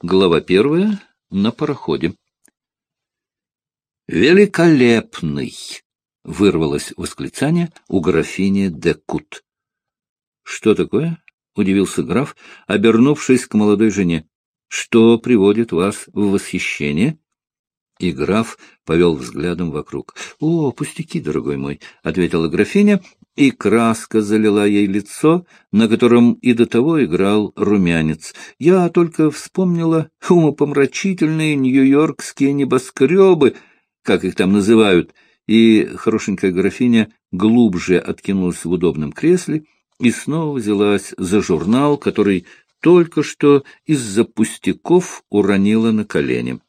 Глава первая. На пароходе. «Великолепный!» — вырвалось восклицание у графини де Кут. «Что такое?» — удивился граф, обернувшись к молодой жене. «Что приводит вас в восхищение?» И граф повел взглядом вокруг. — О, пустяки, дорогой мой, — ответила графиня, и краска залила ей лицо, на котором и до того играл румянец. Я только вспомнила умопомрачительные нью-йоркские небоскребы, как их там называют, и хорошенькая графиня глубже откинулась в удобном кресле и снова взялась за журнал, который только что из-за пустяков уронила на колени.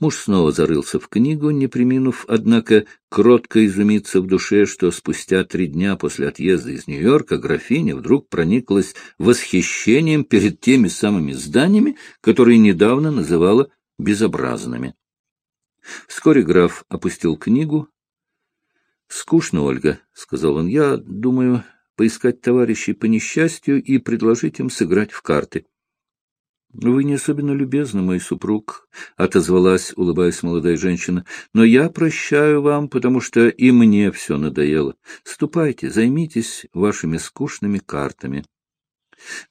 Муж снова зарылся в книгу, не приминув, однако, кротко изумиться в душе, что спустя три дня после отъезда из Нью-Йорка графиня вдруг прониклась восхищением перед теми самыми зданиями, которые недавно называла безобразными. Вскоре граф опустил книгу. — Скучно, Ольга, — сказал он. — Я думаю поискать товарищей по несчастью и предложить им сыграть в карты. —— Вы не особенно любезны, мой супруг, — отозвалась, улыбаясь молодая женщина, — но я прощаю вам, потому что и мне все надоело. Ступайте, займитесь вашими скучными картами.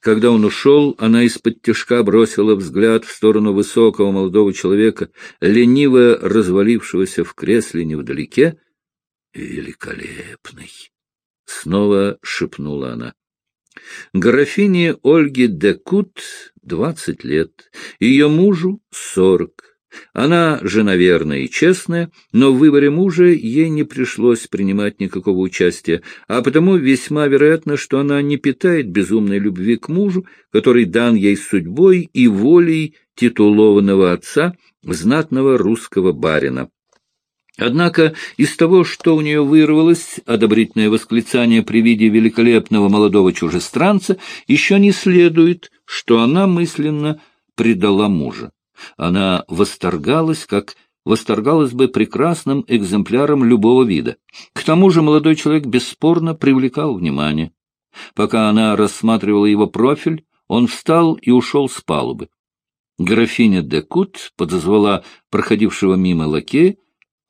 Когда он ушел, она из-под тяжка бросила взгляд в сторону высокого молодого человека, лениво развалившегося в кресле невдалеке. «Великолепный!» — снова шепнула она. Графине Ольге де Кут двадцать лет, ее мужу сорок. Она жена верная и честная, но в выборе мужа ей не пришлось принимать никакого участия, а потому весьма вероятно, что она не питает безумной любви к мужу, который дан ей судьбой и волей титулованного отца, знатного русского барина. Однако из того, что у нее вырвалось, одобрительное восклицание при виде великолепного молодого чужестранца, еще не следует, что она мысленно предала мужа. Она восторгалась, как восторгалась бы прекрасным экземпляром любого вида. К тому же молодой человек бесспорно привлекал внимание. Пока она рассматривала его профиль, он встал и ушел с палубы. Графиня де Кут подозвала проходившего мимо лакея,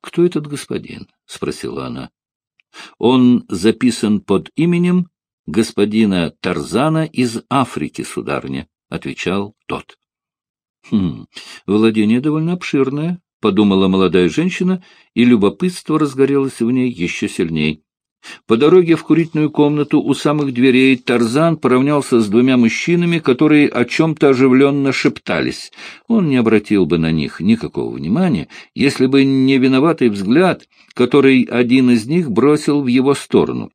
кто этот господин? — спросила она. — Он записан под именем господина Тарзана из Африки, сударня, — отвечал тот. — Хм, владение довольно обширное, — подумала молодая женщина, и любопытство разгорелось в ней еще сильней. По дороге в курительную комнату у самых дверей Тарзан поравнялся с двумя мужчинами, которые о чем-то оживленно шептались. Он не обратил бы на них никакого внимания, если бы не виноватый взгляд, который один из них бросил в его сторону.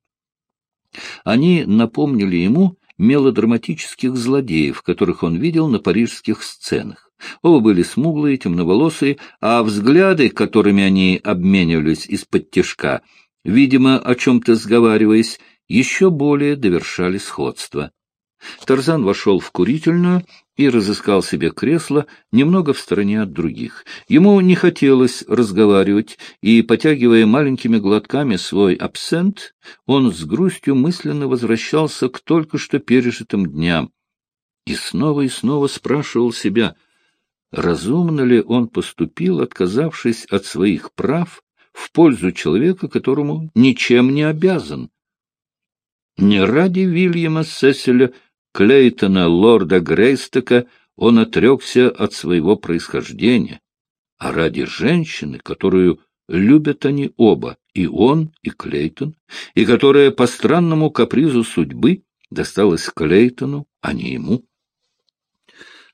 Они напомнили ему мелодраматических злодеев, которых он видел на парижских сценах. Оба были смуглые, темноволосые, а взгляды, которыми они обменивались из-под тяжка, видимо, о чем-то сговариваясь, еще более довершали сходство. Тарзан вошел в курительную и разыскал себе кресло немного в стороне от других. Ему не хотелось разговаривать, и, потягивая маленькими глотками свой абсент, он с грустью мысленно возвращался к только что пережитым дням. И снова и снова спрашивал себя, разумно ли он поступил, отказавшись от своих прав в пользу человека, которому ничем не обязан. Не ради Вильяма Сеселя Клейтона, лорда Грейстока, он отрекся от своего происхождения, а ради женщины, которую любят они оба, и он, и Клейтон, и которая по странному капризу судьбы досталась Клейтону, а не ему.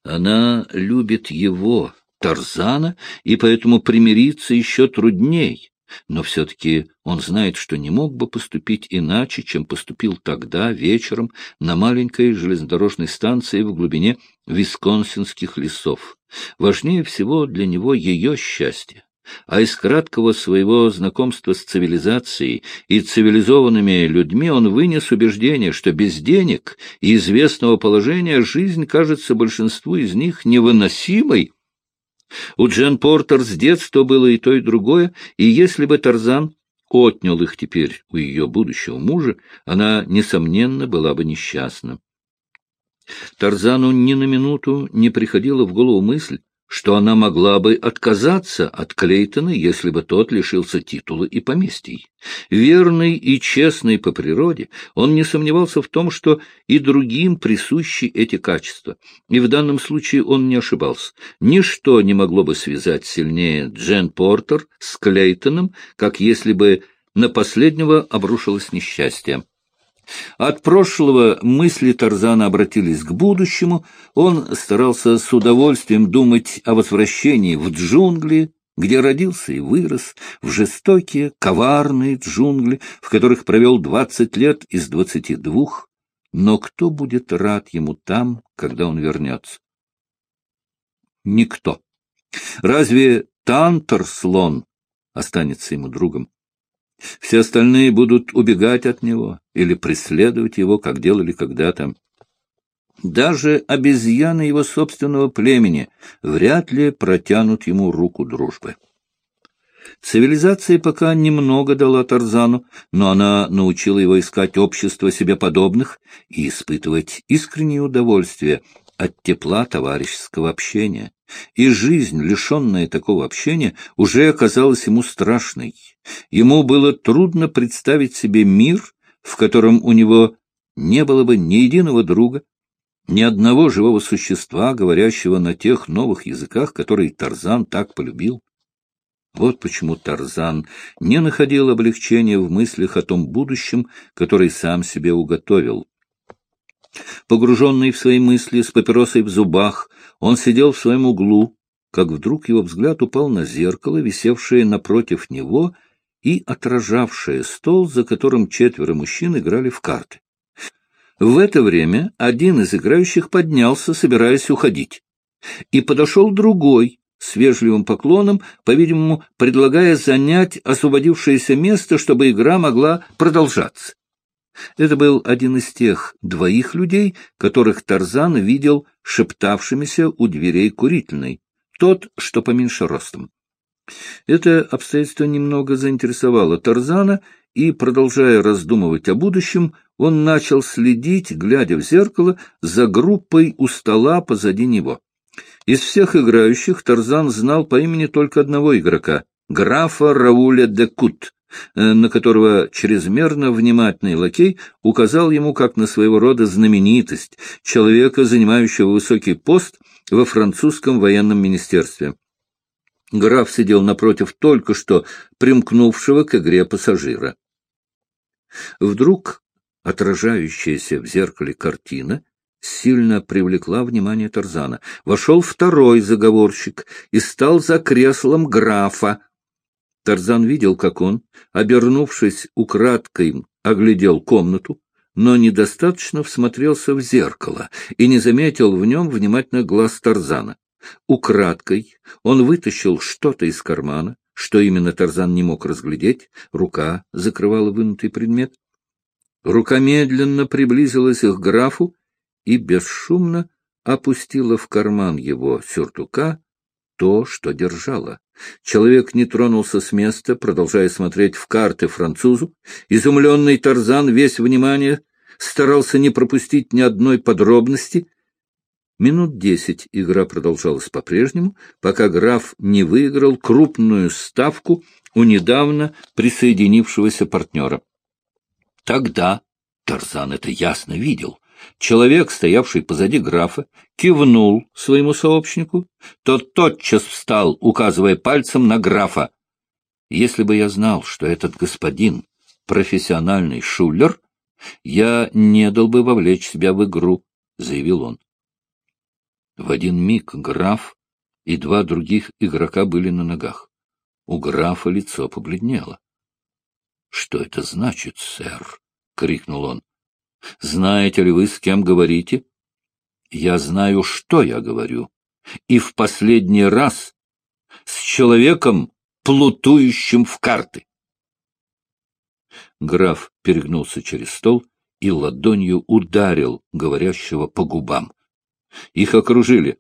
Она любит его, Тарзана, и поэтому примириться еще трудней, но все-таки он знает, что не мог бы поступить иначе, чем поступил тогда, вечером, на маленькой железнодорожной станции в глубине висконсинских лесов. Важнее всего для него ее счастье. А из краткого своего знакомства с цивилизацией и цивилизованными людьми он вынес убеждение, что без денег и известного положения жизнь кажется большинству из них невыносимой, у Джен Портер с детства было и то, и другое, и если бы Тарзан отнял их теперь у ее будущего мужа, она, несомненно, была бы несчастна. Тарзану ни на минуту не приходила в голову мысль, что она могла бы отказаться от Клейтона, если бы тот лишился титула и поместий. Верный и честный по природе, он не сомневался в том, что и другим присущи эти качества, и в данном случае он не ошибался. Ничто не могло бы связать сильнее Джен Портер с Клейтоном, как если бы на последнего обрушилось несчастье. От прошлого мысли Тарзана обратились к будущему, он старался с удовольствием думать о возвращении в джунгли, где родился и вырос, в жестокие, коварные джунгли, в которых провел двадцать лет из двадцати двух. Но кто будет рад ему там, когда он вернется? Никто. Разве Тантерслон останется ему другом? Все остальные будут убегать от него или преследовать его, как делали когда-то. Даже обезьяны его собственного племени вряд ли протянут ему руку дружбы. Цивилизация пока немного дала Тарзану, но она научила его искать общество себе подобных и испытывать искреннее удовольствие от тепла товарищеского общения и жизнь, лишенная такого общения, уже оказалась ему страшной. Ему было трудно представить себе мир, в котором у него не было бы ни единого друга, ни одного живого существа, говорящего на тех новых языках, которые Тарзан так полюбил. Вот почему Тарзан не находил облегчения в мыслях о том будущем, который сам себе уготовил. Погруженный в свои мысли, с папиросой в зубах, он сидел в своем углу, как вдруг его взгляд упал на зеркало, висевшее напротив него и отражавшее стол, за которым четверо мужчин играли в карты. В это время один из играющих поднялся, собираясь уходить. И подошел другой, с вежливым поклоном, по-видимому, предлагая занять освободившееся место, чтобы игра могла продолжаться. Это был один из тех двоих людей, которых Тарзан видел шептавшимися у дверей курительной, тот, что поменьше ростом. Это обстоятельство немного заинтересовало Тарзана, и, продолжая раздумывать о будущем, он начал следить, глядя в зеркало, за группой у стола позади него. Из всех играющих Тарзан знал по имени только одного игрока — графа Рауля де Кут, Э, на которого чрезмерно внимательный лакей указал ему как на своего рода знаменитость, человека, занимающего высокий пост во французском военном министерстве. Граф сидел напротив только что примкнувшего к игре пассажира. Вдруг отражающаяся в зеркале картина сильно привлекла внимание Тарзана. Вошел второй заговорщик и стал за креслом графа, Тарзан видел, как он, обернувшись украдкой, оглядел комнату, но недостаточно всмотрелся в зеркало и не заметил в нем внимательно глаз Тарзана. Украдкой он вытащил что-то из кармана, что именно Тарзан не мог разглядеть, рука закрывала вынутый предмет. Рука медленно приблизилась к графу и бесшумно опустила в карман его сюртука то, что держала. Человек не тронулся с места, продолжая смотреть в карты французу. Изумленный Тарзан, весь внимание, старался не пропустить ни одной подробности. Минут десять игра продолжалась по-прежнему, пока граф не выиграл крупную ставку у недавно присоединившегося партнера. Тогда Тарзан это ясно видел. Человек, стоявший позади графа, кивнул своему сообщнику. Тот тотчас встал, указывая пальцем на графа. Если бы я знал, что этот господин — профессиональный шулер, я не дал бы вовлечь себя в игру, — заявил он. В один миг граф и два других игрока были на ногах. У графа лицо побледнело. — Что это значит, сэр? — крикнул он. Знаете ли вы, с кем говорите? Я знаю, что я говорю. И в последний раз с человеком, плутующим в карты. Граф перегнулся через стол и ладонью ударил говорящего по губам. Их окружили.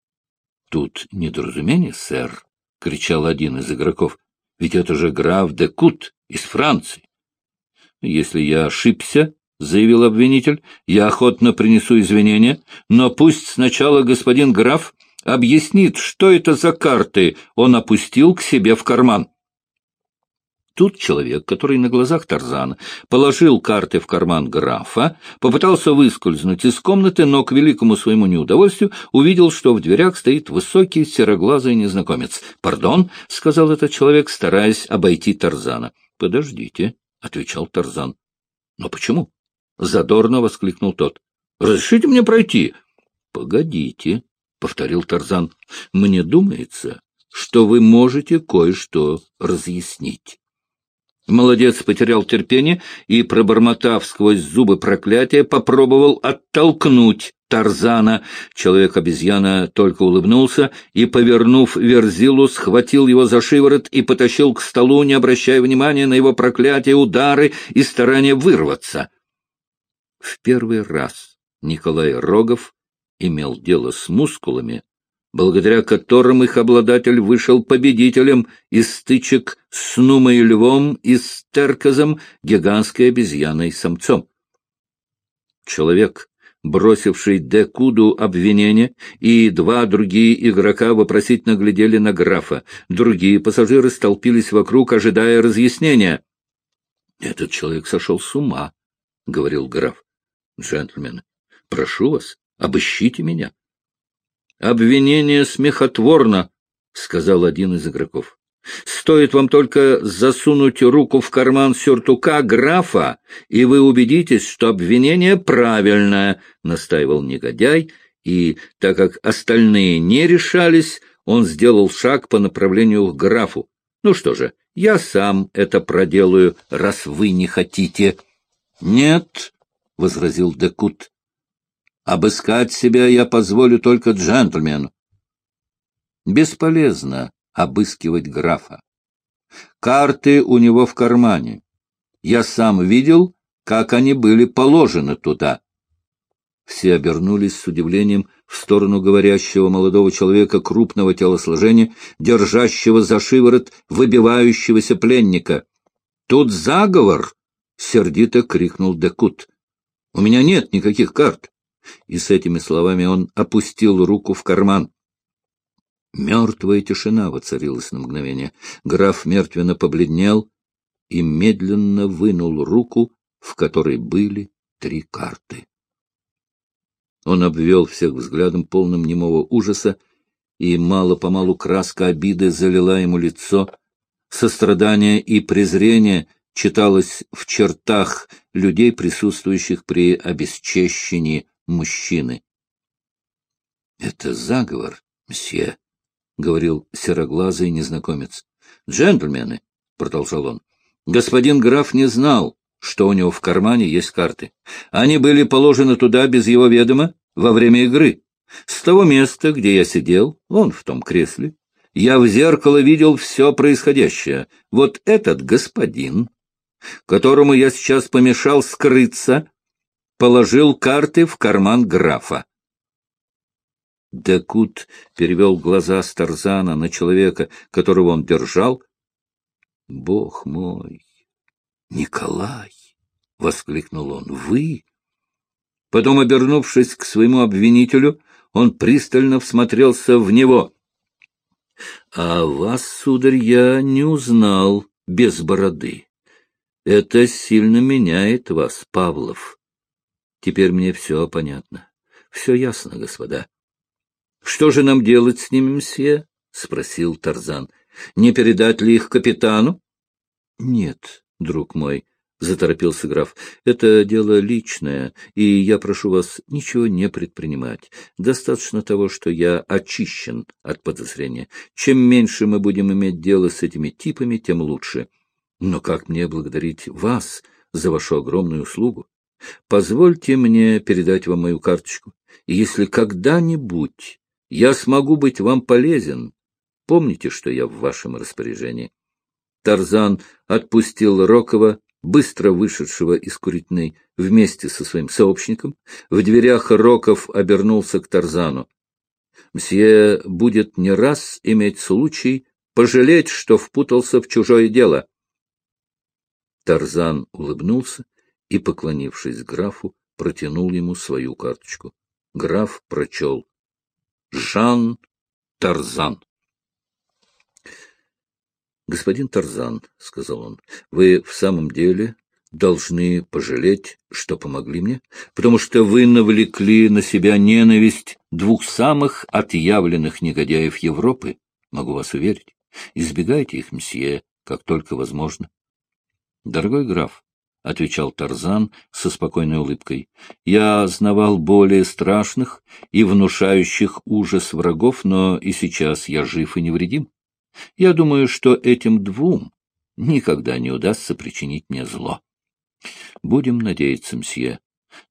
— Тут недоразумение, сэр, — кричал один из игроков. — Ведь это же граф де Кут из Франции. Если я ошибся, — заявил обвинитель, — я охотно принесу извинения, но пусть сначала господин граф объяснит, что это за карты он опустил к себе в карман. Тут человек, который на глазах Тарзана положил карты в карман графа, попытался выскользнуть из комнаты, но к великому своему неудовольствию увидел, что в дверях стоит высокий сероглазый незнакомец. «Пардон», — сказал этот человек, стараясь обойти Тарзана. «Подождите», — отвечал Тарзан. «Но почему?» — задорно воскликнул тот. «Разрешите мне пройти?» «Погодите», — повторил Тарзан. «Мне думается, что вы можете кое-что разъяснить». Молодец потерял терпение и, пробормотав сквозь зубы проклятия, попробовал оттолкнуть Тарзана. Человек-обезьяна только улыбнулся и, повернув Верзилу, схватил его за шиворот и потащил к столу, не обращая внимания на его проклятие, удары и старания вырваться. В первый раз Николай Рогов имел дело с мускулами, благодаря которым их обладатель вышел победителем из стычек с Нумой Львом и с Терказом, гигантской обезьяной-самцом. Человек, бросивший Декуду обвинение, и два другие игрока вопросительно глядели на графа. Другие пассажиры столпились вокруг, ожидая разъяснения. — Этот человек сошел с ума, — говорил граф. — Джентльмены, прошу вас, обыщите меня. Обвинение смехотворно, — сказал один из игроков. Стоит вам только засунуть руку в карман сюртука графа, и вы убедитесь, что обвинение правильное, — настаивал негодяй, и, так как остальные не решались, он сделал шаг по направлению к графу. Ну что же, я сам это проделаю, раз вы не хотите. — Нет, — возразил Декут, Обыскать себя я позволю только джентльмену. Бесполезно обыскивать графа. Карты у него в кармане. Я сам видел, как они были положены туда. Все обернулись с удивлением в сторону говорящего молодого человека крупного телосложения, держащего за шиворот выбивающегося пленника. «Тут заговор!» — сердито крикнул Декут. «У меня нет никаких карт и с этими словами он опустил руку в карман. Мертвая тишина воцарилась на мгновение. Граф мертвенно побледнел и медленно вынул руку, в которой были три карты. Он обвел всех взглядом, полным немого ужаса, и мало-помалу краска обиды залила ему лицо. Сострадание и презрение читалось в чертах людей, присутствующих при обесчещении мужчины. — Это заговор, мсье, — говорил сероглазый незнакомец. — Джентльмены, — продолжал он, — господин граф не знал, что у него в кармане есть карты. Они были положены туда без его ведома во время игры. С того места, где я сидел, он в том кресле, я в зеркало видел все происходящее. Вот этот господин, которому я сейчас помешал скрыться, положил карты в карман графа. Декут перевел глаза с Тарзана на человека, которого он держал. — Бог мой! Николай! — воскликнул он. — Вы? Потом, обернувшись к своему обвинителю, он пристально всмотрелся в него. — А вас, сударь, я не узнал без бороды. Это сильно меняет вас, Павлов. Теперь мне все понятно. Все ясно, господа. — Что же нам делать с ними, мсье? — спросил Тарзан. — Не передать ли их капитану? — Нет, друг мой, — заторопился граф, — это дело личное, и я прошу вас ничего не предпринимать. Достаточно того, что я очищен от подозрения. Чем меньше мы будем иметь дело с этими типами, тем лучше. Но как мне благодарить вас за вашу огромную услугу? Позвольте мне передать вам мою карточку, и если когда-нибудь я смогу быть вам полезен, помните, что я в вашем распоряжении. Тарзан отпустил Рокова, быстро вышедшего из курительной, вместе со своим сообщником. В дверях Роков обернулся к Тарзану. «Мсье будет не раз иметь случай пожалеть, что впутался в чужое дело». Тарзан улыбнулся и, поклонившись графу, протянул ему свою карточку. Граф прочел. Жан Тарзан. «Господин Тарзан», — сказал он, — «вы в самом деле должны пожалеть, что помогли мне, потому что вы навлекли на себя ненависть двух самых отъявленных негодяев Европы, могу вас уверить. Избегайте их, мсье, как только возможно. Дорогой граф, — отвечал Тарзан со спокойной улыбкой. — Я знавал более страшных и внушающих ужас врагов, но и сейчас я жив и невредим. Я думаю, что этим двум никогда не удастся причинить мне зло. Будем надеяться, мсье.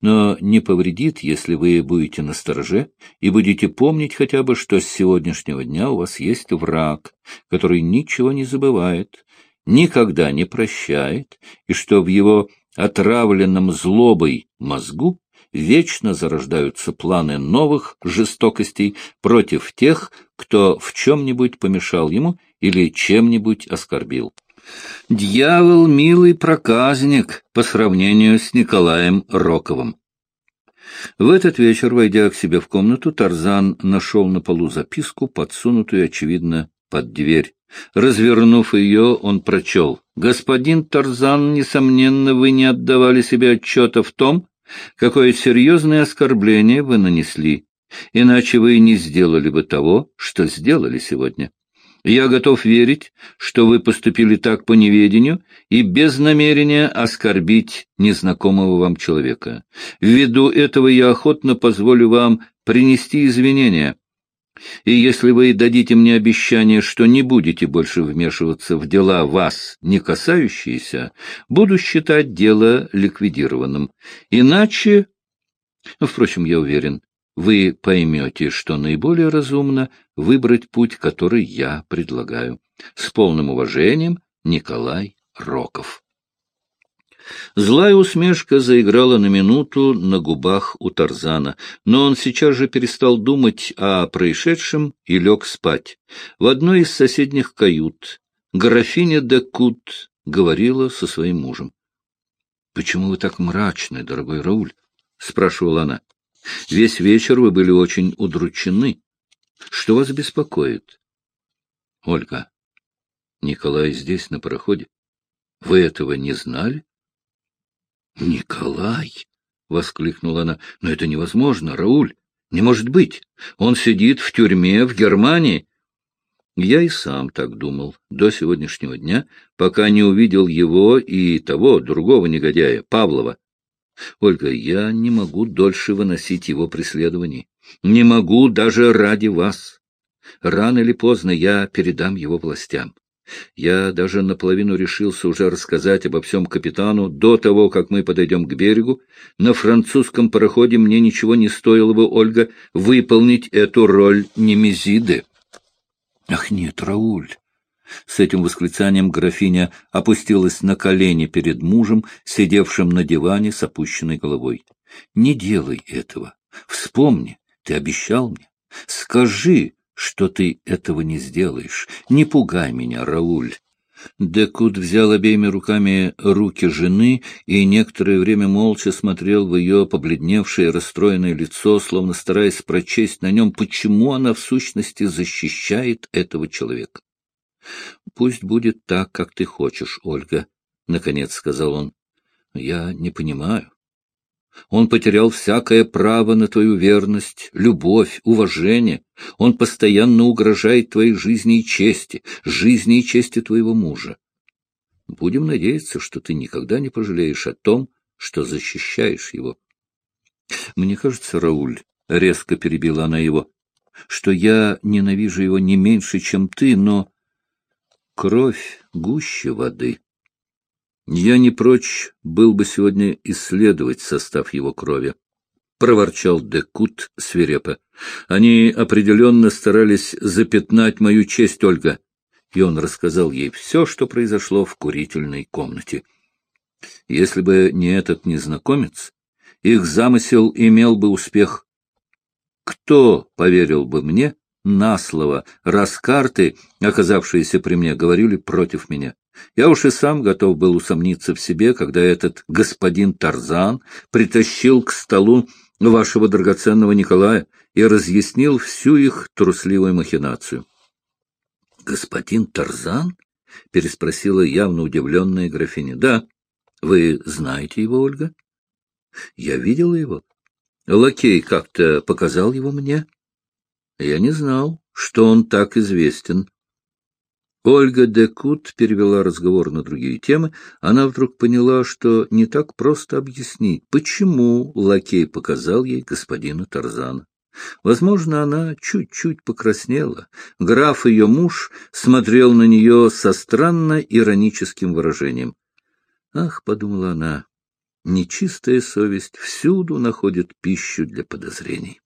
Но не повредит, если вы будете на стороже и будете помнить хотя бы, что с сегодняшнего дня у вас есть враг, который ничего не забывает, никогда не прощает, и что в его отравленном злобой мозгу вечно зарождаются планы новых жестокостей против тех, кто в чем-нибудь помешал ему или чем-нибудь оскорбил. Дьявол — милый проказник по сравнению с Николаем Роковым. В этот вечер, войдя к себе в комнату, Тарзан нашел на полу записку, подсунутую, очевидно, под дверь. Развернув ее, он прочел. «Господин Тарзан, несомненно, вы не отдавали себе отчета в том, какое серьезное оскорбление вы нанесли, иначе вы не сделали бы того, что сделали сегодня. Я готов верить, что вы поступили так по неведению и без намерения оскорбить незнакомого вам человека. Ввиду этого я охотно позволю вам принести извинения. И если вы дадите мне обещание, что не будете больше вмешиваться в дела вас не касающиеся, буду считать дело ликвидированным. Иначе... Впрочем, я уверен, вы поймете, что наиболее разумно выбрать путь, который я предлагаю. С полным уважением, Николай Роков. Злая усмешка заиграла на минуту на губах у Тарзана, но он сейчас же перестал думать о происшедшем и лег спать. В одной из соседних кают графиня де Кут говорила со своим мужем. — Почему вы так мрачны, дорогой Рауль? — спрашивала она. Весь вечер вы были очень удручены. Что вас беспокоит? — Ольга, Николай здесь, на пароходе. Вы этого не знали? — Николай! — воскликнула она. — Но это невозможно, Рауль. Не может быть. Он сидит в тюрьме в Германии. Я и сам так думал до сегодняшнего дня, пока не увидел его и того, другого негодяя, Павлова. Ольга, я не могу дольше выносить его преследований. Не могу даже ради вас. Рано или поздно я передам его властям. Я даже наполовину решился уже рассказать обо всем капитану до того, как мы подойдем к берегу. На французском пароходе мне ничего не стоило бы, Ольга, выполнить эту роль Немезиды. Ах нет, Рауль, с этим восклицанием графиня опустилась на колени перед мужем, сидевшим на диване с опущенной головой. — Не делай этого. Вспомни, ты обещал мне. Скажи, что ты этого не сделаешь. Не пугай меня, Рауль. Декут взял обеими руками руки жены и некоторое время молча смотрел в ее побледневшее расстроенное лицо, словно стараясь прочесть на нем, почему она в сущности защищает этого человека. — Пусть будет так, как ты хочешь, Ольга, — наконец сказал он. — Я не понимаю. Он потерял всякое право на твою верность, любовь, уважение. Он постоянно угрожает твоей жизни и чести, жизни и чести твоего мужа. Будем надеяться, что ты никогда не пожалеешь о том, что защищаешь его. Мне кажется, Рауль, — резко перебила она его, — что я ненавижу его не меньше, чем ты, но Кровь гуще воды. Я не прочь был бы сегодня исследовать состав его крови, — проворчал Декут свирепо. Они определенно старались запятнать мою честь, Ольга. И он рассказал ей все, что произошло в курительной комнате. Если бы не этот незнакомец, их замысел имел бы успех. Кто поверил бы мне, на слово, раз карты, оказавшиеся при мне, говорили против меня. Я уж и сам готов был усомниться в себе, когда этот господин Тарзан притащил к столу вашего драгоценного Николая и разъяснил всю их трусливую махинацию. — Господин Тарзан? — переспросила явно удивленная графиня. — Да. Вы знаете его, Ольга? — Я видела его. Лакей как-то показал его мне. Я не знал, что он так известен. Ольга де Кут перевела разговор на другие темы. Она вдруг поняла, что не так просто объяснить, почему лакей показал ей господина Тарзана. Возможно, она чуть-чуть покраснела. Граф, ее муж, смотрел на нее со странно ироническим выражением. «Ах», — подумала она, — «нечистая совесть всюду находит пищу для подозрений».